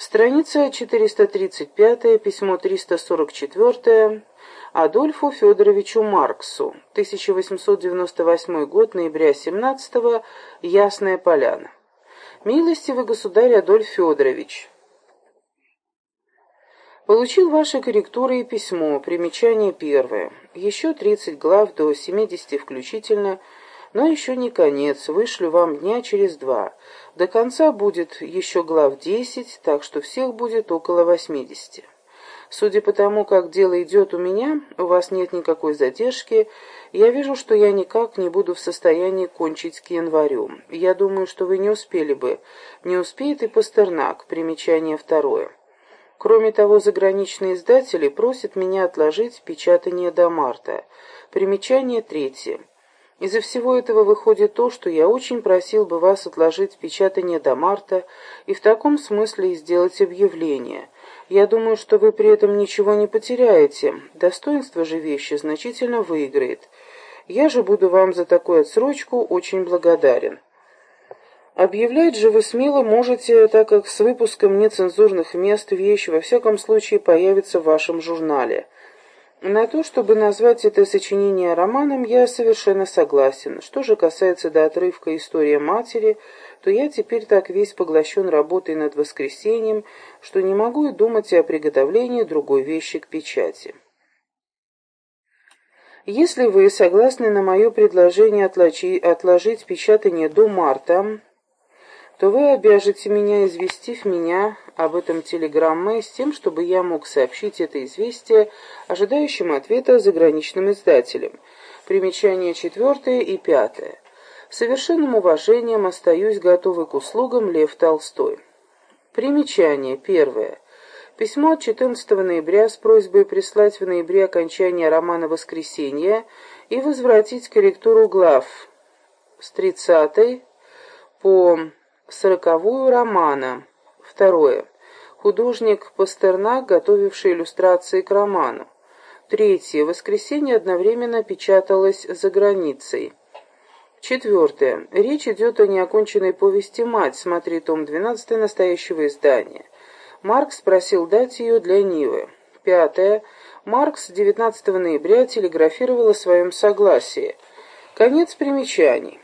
Страница 435, письмо 344 Адольфу Федоровичу Марксу, 1898 год, ноября 17 -го, Ясная Поляна. Милостивый государь Адольф Федорович, Получил ваши корректуры и письмо, примечание первое. Еще 30 глав до 70 включительно, но еще не конец, вышлю вам дня через два. До конца будет еще глав 10, так что всех будет около 80. Судя по тому, как дело идет у меня, у вас нет никакой задержки, я вижу, что я никак не буду в состоянии кончить к январю. Я думаю, что вы не успели бы. Не успеет и Пастернак, примечание второе. Кроме того, заграничные издатели просят меня отложить печатание до марта. Примечание третье. Из-за всего этого выходит то, что я очень просил бы вас отложить печатание до марта и в таком смысле сделать объявление. Я думаю, что вы при этом ничего не потеряете. Достоинство же вещи значительно выиграет. Я же буду вам за такую отсрочку очень благодарен. Объявлять же вы смело можете, так как с выпуском нецензурных мест вещь во всяком случае появится в вашем журнале. На то, чтобы назвать это сочинение романом, я совершенно согласен. Что же касается до отрывка «История матери», то я теперь так весь поглощен работой над воскресением, что не могу и думать о приготовлении другой вещи к печати. Если вы согласны на мое предложение отложить печатание до марта, то вы обяжете меня, известив меня об этом телеграммой с тем, чтобы я мог сообщить это известие ожидающим ответа заграничным издателям. Примечания четвертое и пятое. С совершенным уважением остаюсь готовый к услугам Лев Толстой. Примечание первое. Письмо от 14 ноября с просьбой прислать в ноябре окончание романа «Воскресенье» и возвратить корректуру глав с 30 по Сороковую романа. Второе. Художник Пастернак, готовивший иллюстрации к роману. Третье. Воскресенье одновременно печаталось за границей. Четвертое. Речь идет о неоконченной повести «Мать», смотри том 12 настоящего издания. Маркс просил дать ее для Нивы. Пятое. Маркс 19 ноября телеграфировал о своем согласии. Конец примечаний.